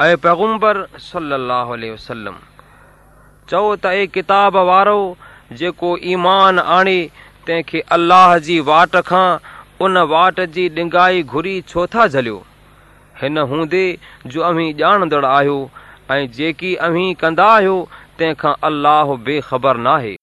اے پیغمبر صلی اللہ علیہ وسلم چو تا اے کتاب وارو جے کو ایمان آنی تے کہ اللہ جی واٹ کھاں ان واٹ جی ڈنگائی گھری چھوتا جلیو ہن ہوندے جو امی جان دڑ آیو اے جے کی امی کندا آیو تے کھاں اللہ بے خبر نہ ہے